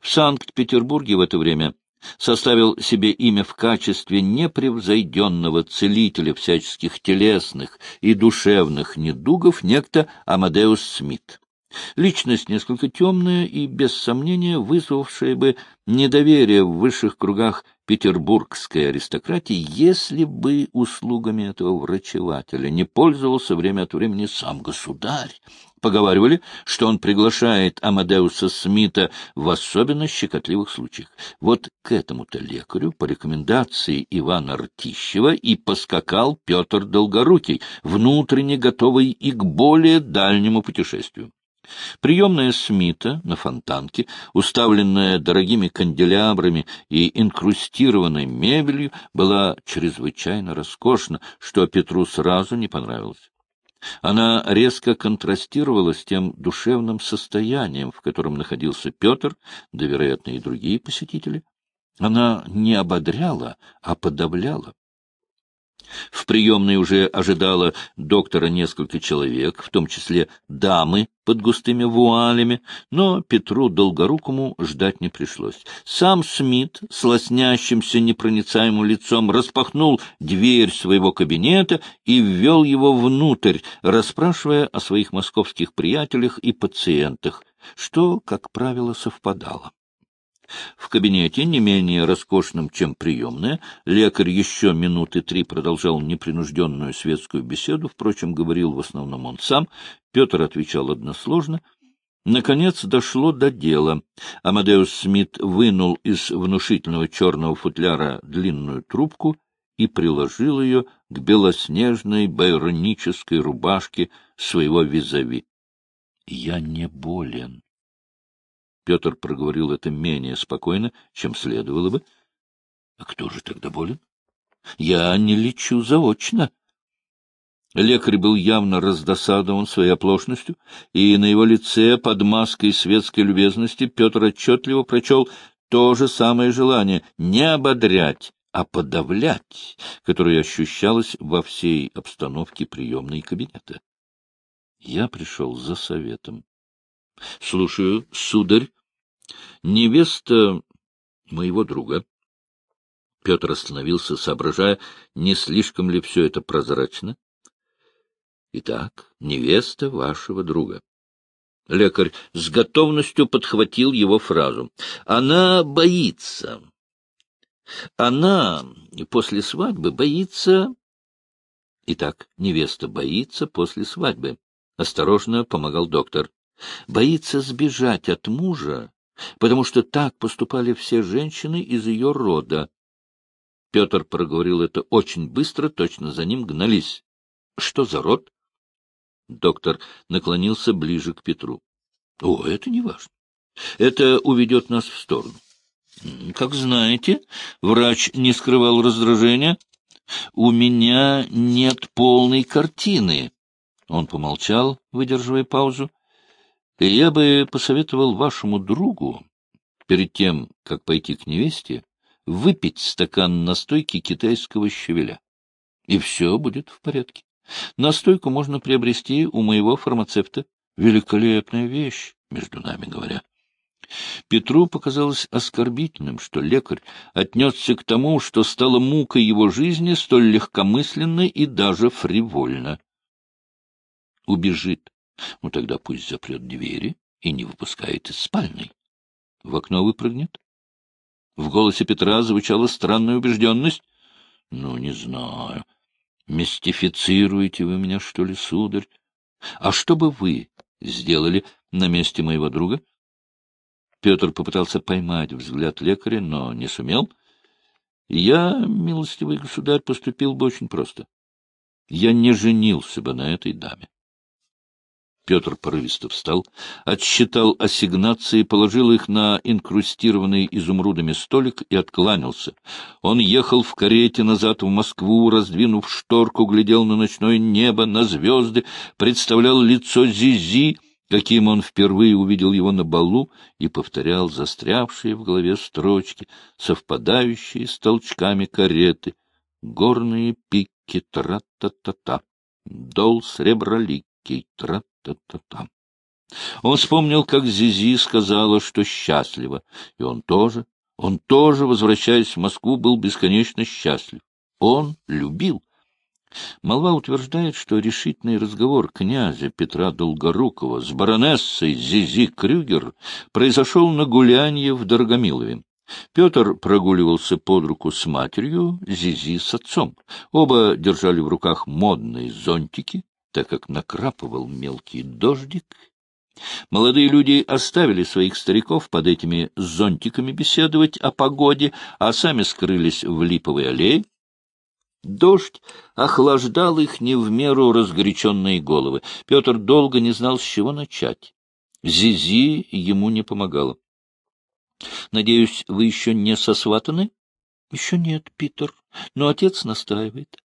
В Санкт-Петербурге в это время составил себе имя в качестве непревзойденного целителя всяческих телесных и душевных недугов некто Амадеус Смит. Личность несколько темная и, без сомнения, вызвавшая бы недоверие в высших кругах петербургской аристократии, если бы услугами этого врачевателя не пользовался время от времени сам государь. Поговаривали, что он приглашает Амадеуса Смита в особенно щекотливых случаях. Вот к этому-то лекарю по рекомендации Ивана Ртищева и поскакал Петр Долгорукий, внутренне готовый и к более дальнему путешествию. Приемная Смита на фонтанке, уставленная дорогими канделябрами и инкрустированной мебелью, была чрезвычайно роскошна, что Петру сразу не понравилось. Она резко контрастировала с тем душевным состоянием, в котором находился Петр, да, вероятно, и другие посетители. Она не ободряла, а подавляла. В приемной уже ожидало доктора несколько человек, в том числе дамы под густыми вуалями, но Петру Долгорукому ждать не пришлось. Сам Смит с лоснящимся непроницаемым лицом распахнул дверь своего кабинета и ввел его внутрь, расспрашивая о своих московских приятелях и пациентах, что, как правило, совпадало. В кабинете не менее роскошном, чем приемная, лекарь еще минуты три продолжал непринужденную светскую беседу, впрочем, говорил в основном он сам, Петр отвечал односложно. Наконец дошло до дела. Амадеус Смит вынул из внушительного черного футляра длинную трубку и приложил ее к белоснежной байронической рубашке своего визави. — Я не болен, Петр проговорил это менее спокойно, чем следовало бы. — А кто же тогда болен? — Я не лечу заочно. Лекарь был явно раздосадован своей оплошностью, и на его лице под маской светской любезности Петр отчетливо прочел то же самое желание — не ободрять, а подавлять, которое ощущалось во всей обстановке приемной кабинета. Я пришел за советом. — Слушаю, сударь. Невеста моего друга. Петр остановился, соображая, не слишком ли все это прозрачно. — Итак, невеста вашего друга. Лекарь с готовностью подхватил его фразу. — Она боится. Она после свадьбы боится... Итак, невеста боится после свадьбы. Осторожно помогал доктор. Боится сбежать от мужа, потому что так поступали все женщины из ее рода. Петр проговорил это очень быстро, точно за ним гнались. — Что за род? Доктор наклонился ближе к Петру. — О, это не важно. Это уведет нас в сторону. — Как знаете, врач не скрывал раздражения. — У меня нет полной картины. Он помолчал, выдерживая паузу. И Я бы посоветовал вашему другу, перед тем, как пойти к невесте, выпить стакан настойки китайского щавеля. И все будет в порядке. Настойку можно приобрести у моего фармацевта. Великолепная вещь, между нами говоря. Петру показалось оскорбительным, что лекарь отнесся к тому, что стало мукой его жизни столь легкомысленно и даже фривольно. Убежит, ну тогда пусть запрет двери и не выпускает из спальной. В окно выпрыгнет. В голосе Петра звучала странная убежденность. Ну, не знаю. Мистифицируете вы меня, что ли, сударь? А что бы вы сделали на месте моего друга? Петр попытался поймать взгляд лекаря, но не сумел. Я, милостивый государь, поступил бы очень просто. Я не женился бы на этой даме. Петр порывисто встал, отсчитал ассигнации, положил их на инкрустированный изумрудами столик и откланялся. Он ехал в карете назад в Москву, раздвинув шторку, глядел на ночное небо, на звезды, представлял лицо Зизи, каким он впервые увидел его на балу, и повторял застрявшие в голове строчки, совпадающие с толчками кареты. Горные пики, тра-та-та-та, дол сребролики тра Та-та-та. Он вспомнил, как Зизи сказала, что счастлива, и он тоже, он тоже, возвращаясь в Москву, был бесконечно счастлив. Он любил. Молва утверждает, что решительный разговор князя Петра Долгорукова с баронессой Зизи Крюгер произошел на гулянье в Дорогомилове. Петр прогуливался под руку с матерью, Зизи с отцом. Оба держали в руках модные зонтики так как накрапывал мелкий дождик. Молодые люди оставили своих стариков под этими зонтиками беседовать о погоде, а сами скрылись в липовой аллее. Дождь охлаждал их не в меру разгоряченные головы. Петр долго не знал, с чего начать. Зизи ему не помогала. — Надеюсь, вы еще не сосватаны? — Еще нет, Питер, но отец настаивает.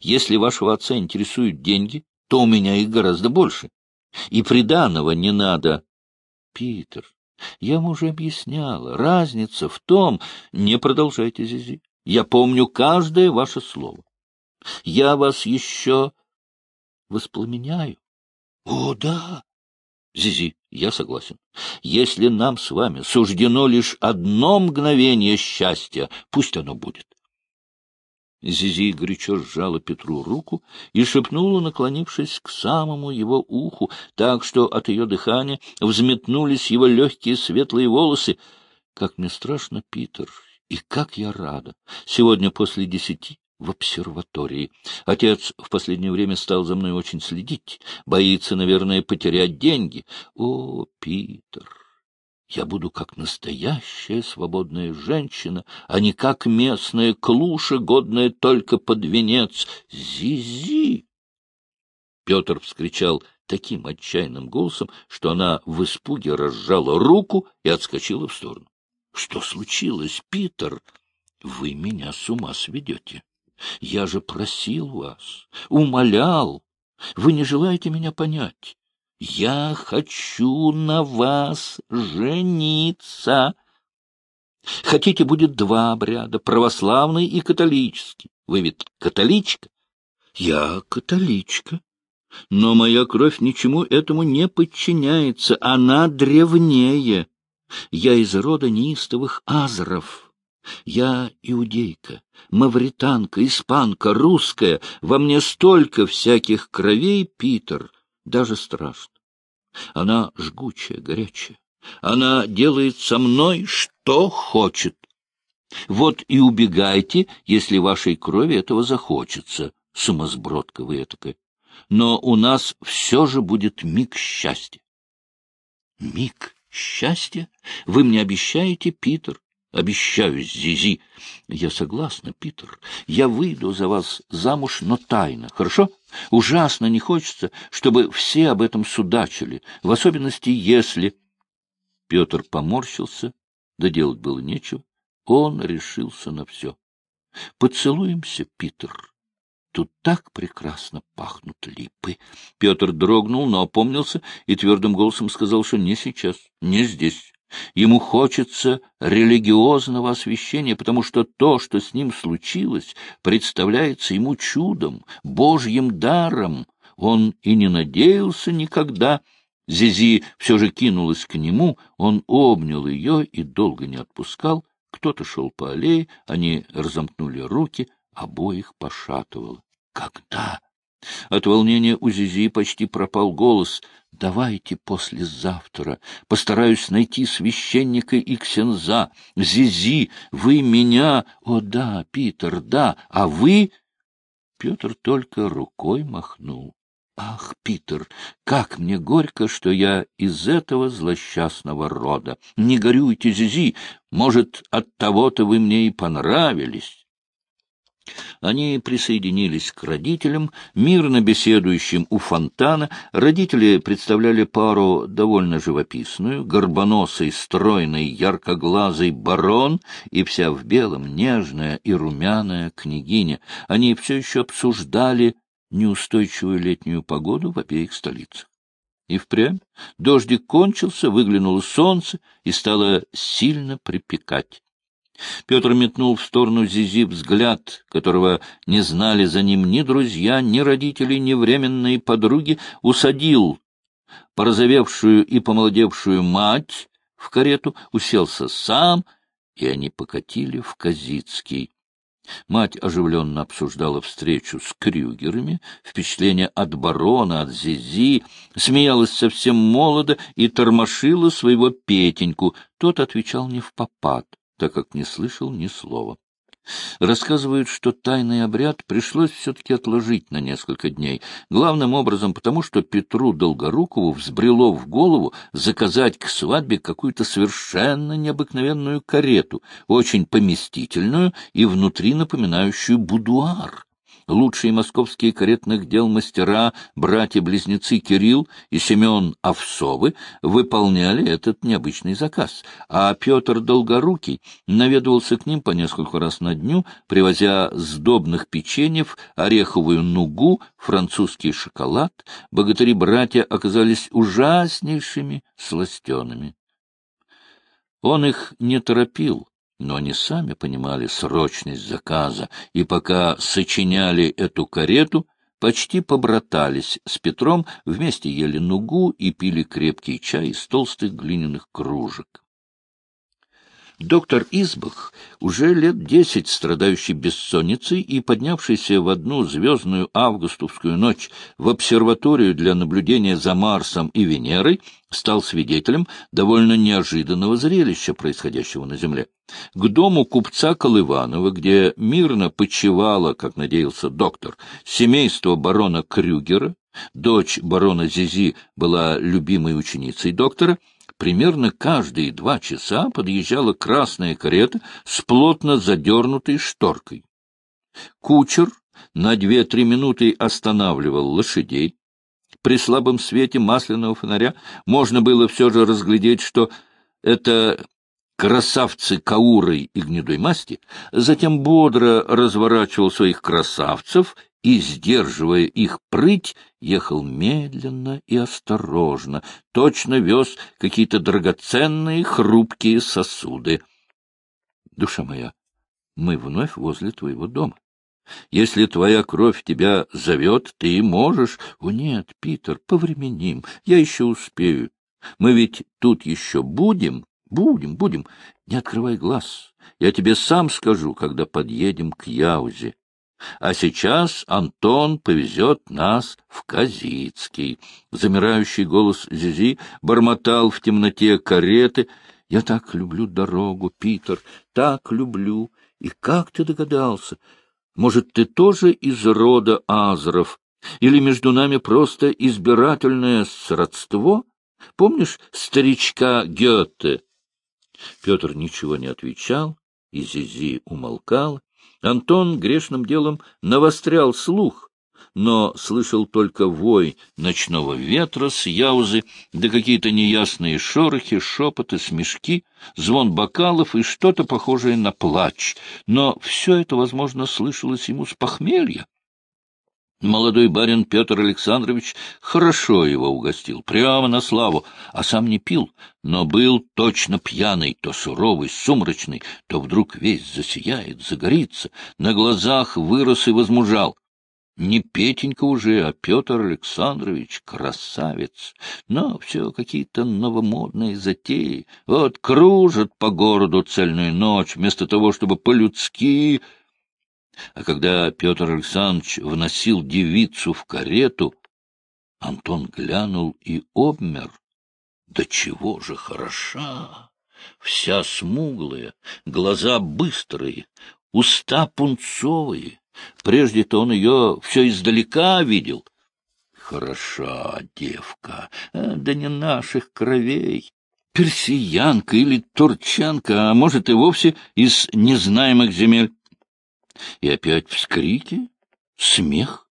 Если вашего отца интересуют деньги, то у меня их гораздо больше. И приданого не надо. Питер, я вам уже объясняла. Разница в том... Не продолжайте, Зизи. Я помню каждое ваше слово. Я вас еще воспламеняю. О, да! Зизи, я согласен. Если нам с вами суждено лишь одно мгновение счастья, пусть оно будет. Зизи горячо сжала Петру руку и шепнула, наклонившись к самому его уху, так что от ее дыхания взметнулись его легкие светлые волосы. — Как мне страшно, Питер, и как я рада! Сегодня после десяти в обсерватории. Отец в последнее время стал за мной очень следить. Боится, наверное, потерять деньги. О, Питер! Я буду как настоящая свободная женщина, а не как местная клуша, годная только под венец. Зизи! Петр вскричал таким отчаянным голосом, что она в испуге разжала руку и отскочила в сторону. — Что случилось, Питер? Вы меня с ума сведете. Я же просил вас, умолял. Вы не желаете меня понять. Я хочу на вас жениться. Хотите, будет два обряда, православный и католический. Вы ведь католичка? Я католичка. Но моя кровь ничему этому не подчиняется, она древнее. Я из рода неистовых азров. Я иудейка, мавританка, испанка, русская. Во мне столько всяких кровей, Питер, даже страшно. Она жгучая, горячая. Она делает со мной что хочет. Вот и убегайте, если вашей крови этого захочется, сумасбродка вы этакая. Но у нас все же будет миг счастья. Миг счастья? Вы мне обещаете, Питер? Обещаю, Зизи. Я согласна, Питер. Я выйду за вас замуж, но тайно. Хорошо? Ужасно не хочется, чтобы все об этом судачили, в особенности если... Петр поморщился, да делать было нечего. Он решился на все. Поцелуемся, Питер. Тут так прекрасно пахнут липы. Петр дрогнул, но опомнился и твердым голосом сказал, что не сейчас, не здесь. Ему хочется религиозного освящения, потому что то, что с ним случилось, представляется ему чудом, божьим даром. Он и не надеялся никогда. Зизи все же кинулась к нему, он обнял ее и долго не отпускал. Кто-то шел по аллее, они разомкнули руки, обоих пошатывало. «Когда — от волнения у Зизи почти пропал голос. «Давайте послезавтра постараюсь найти священника и ксенза. Зизи, вы меня...» «О да, Питер, да, а вы...» Петр только рукой махнул. «Ах, Питер, как мне горько, что я из этого злосчастного рода! Не горюйте, Зизи, может, от того-то вы мне и понравились!» Они присоединились к родителям, мирно беседующим у фонтана. Родители представляли пару довольно живописную, горбоносый, стройный, яркоглазый барон и вся в белом, нежная и румяная княгиня. Они все еще обсуждали неустойчивую летнюю погоду в обеих столицах. И впрямь дождик кончился, выглянуло солнце и стало сильно припекать. Петр метнул в сторону Зизи взгляд, которого не знали за ним ни друзья, ни родители, ни временные подруги, усадил порозовевшую и помолодевшую мать в карету, уселся сам, и они покатили в Казицкий. Мать оживленно обсуждала встречу с Крюгерами, впечатление от барона, от Зизи, смеялась совсем молодо и тормошила своего Петеньку. Тот отвечал не в попад — так как не слышал ни слова. Рассказывают, что тайный обряд пришлось все-таки отложить на несколько дней, главным образом потому, что Петру Долгорукову взбрело в голову заказать к свадьбе какую-то совершенно необыкновенную карету, очень поместительную и внутри напоминающую будуар лучшие московские каретных дел мастера, братья-близнецы Кирилл и Семен Овсовы выполняли этот необычный заказ, а Петр Долгорукий наведывался к ним по нескольку раз на дню, привозя сдобных печеньев, ореховую нугу, французский шоколад. Богатыри-братья оказались ужаснейшими сластенами. Он их не торопил, но они сами понимали срочность заказа и пока сочиняли эту карету, почти побратались с Петром, вместе ели нугу и пили крепкий чай из толстых глиняных кружек. Доктор Избах, уже лет десять страдающий бессонницей и поднявшийся в одну звездную августовскую ночь в обсерваторию для наблюдения за Марсом и Венерой, стал свидетелем довольно неожиданного зрелища, происходящего на Земле. К дому купца Колыванова, где мирно почивало, как надеялся доктор, семейство барона Крюгера, дочь барона Зизи была любимой ученицей доктора, примерно каждые два часа подъезжала красная карета с плотно задернутой шторкой. Кучер на две-три минуты останавливал лошадей. При слабом свете масляного фонаря можно было все же разглядеть, что это красавцы каурой и гнедой масти, затем бодро разворачивал своих красавцев и, сдерживая их прыть, ехал медленно и осторожно, точно вез какие-то драгоценные хрупкие сосуды. Душа моя, мы вновь возле твоего дома. Если твоя кровь тебя зовет, ты можешь... О нет, Питер, повременим, я еще успею. Мы ведь тут еще будем, будем, будем. Не открывай глаз. Я тебе сам скажу, когда подъедем к Яузе а сейчас Антон повезет нас в Казицкий. Замирающий голос Зизи бормотал в темноте кареты. Я так люблю дорогу, Питер, так люблю. И как ты догадался? Может, ты тоже из рода Азров? Или между нами просто избирательное сродство? Помнишь старичка Гёте? Петр ничего не отвечал, и Зизи умолкала. Антон грешным делом навострял слух, но слышал только вой ночного ветра с яузы, да какие-то неясные шорохи, шепоты, смешки, звон бокалов и что-то похожее на плач. Но все это, возможно, слышалось ему с похмелья, Молодой барин Петр Александрович хорошо его угостил, прямо на славу, а сам не пил, но был точно пьяный, то суровый, сумрачный, то вдруг весь засияет, загорится, на глазах вырос и возмужал. Не Петенька уже, а Петр Александрович красавец, но все какие-то новомодные затеи. Вот кружат по городу цельную ночь, вместо того, чтобы по-людски а когда Петр Александрович вносил девицу в карету, Антон глянул и обмер. Да чего же хороша! Вся смуглая, глаза быстрые, уста пунцовые. Прежде-то он ее все издалека видел. Хороша девка, э, да не наших кровей. Персиянка или турчанка, а может и вовсе из незнаемых земель и опять вскрики, смех,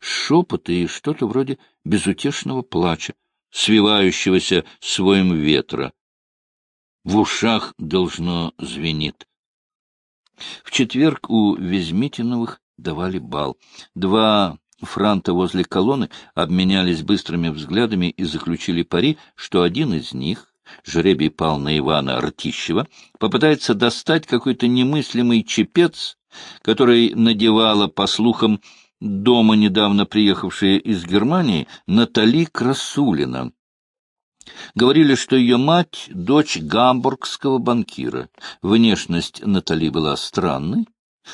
шепоты и что-то вроде безутешного плача, свивающегося своим ветра. В ушах должно звенит. В четверг у Везмитиновых давали бал. Два франта возле колонны обменялись быстрыми взглядами и заключили пари, что один из них жребий пал на Ивана Ртищева, попытается достать какой-то немыслимый чепец, который надевала, по слухам, дома недавно приехавшая из Германии Натали Красулина. Говорили, что ее мать — дочь гамбургского банкира. Внешность Натали была странной,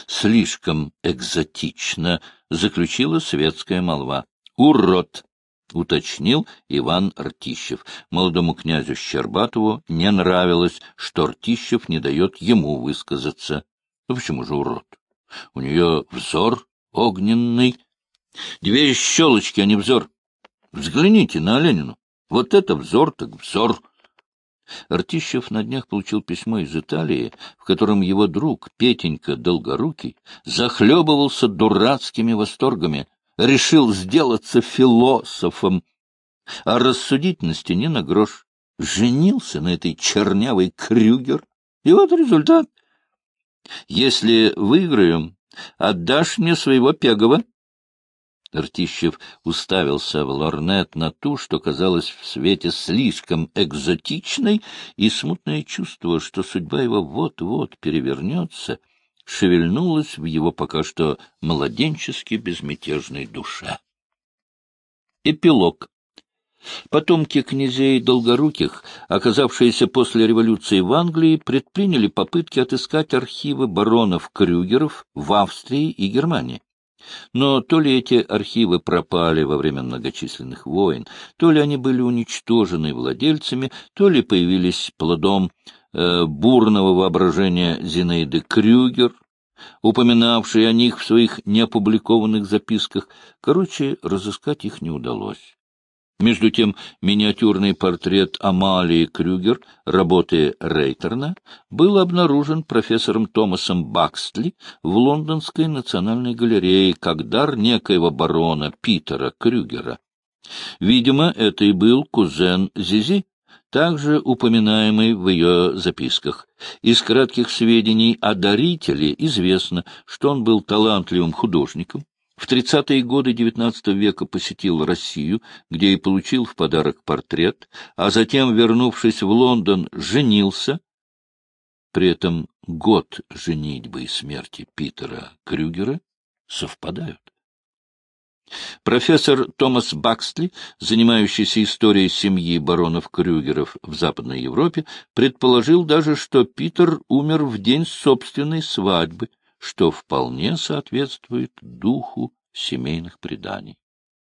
слишком экзотично, заключила светская молва. Урод! — уточнил Иван Ртищев. Молодому князю Щербатову не нравилось, что Ртищев не дает ему высказаться. Почему же урод? У нее взор огненный. Две щелочки, а не взор. Взгляните на Оленину. Вот это взор так взор. Артищев на днях получил письмо из Италии, в котором его друг Петенька Долгорукий захлебывался дурацкими восторгами — решил сделаться философом, а рассудительности не на грош. Женился на этой чернявой Крюгер, и вот результат. Если выиграю, отдашь мне своего Пегова? Ртищев уставился в лорнет на ту, что казалось в свете слишком экзотичной, и смутное чувство, что судьба его вот-вот перевернется — шевельнулась в его пока что младенчески безмятежной душе. Эпилог Потомки князей Долгоруких, оказавшиеся после революции в Англии, предприняли попытки отыскать архивы баронов-крюгеров в Австрии и Германии. Но то ли эти архивы пропали во время многочисленных войн, то ли они были уничтожены владельцами, то ли появились плодом Э, бурного воображения Зинаиды Крюгер, упоминавшей о них в своих неопубликованных записках. Короче, разыскать их не удалось. Между тем, миниатюрный портрет Амалии Крюгер, работы Рейтерна, был обнаружен профессором Томасом Баксли в Лондонской национальной галерее как дар некоего барона Питера Крюгера. Видимо, это и был кузен Зизи, также упоминаемый в ее записках. Из кратких сведений о дарителе известно, что он был талантливым художником, в 30-е годы XIX века посетил Россию, где и получил в подарок портрет, а затем, вернувшись в Лондон, женился. При этом год женитьбы и смерти Питера Крюгера совпадают. Профессор Томас Баксли, занимающийся историей семьи баронов Крюгеров в Западной Европе, предположил даже, что Питер умер в день собственной свадьбы, что вполне соответствует духу семейных преданий.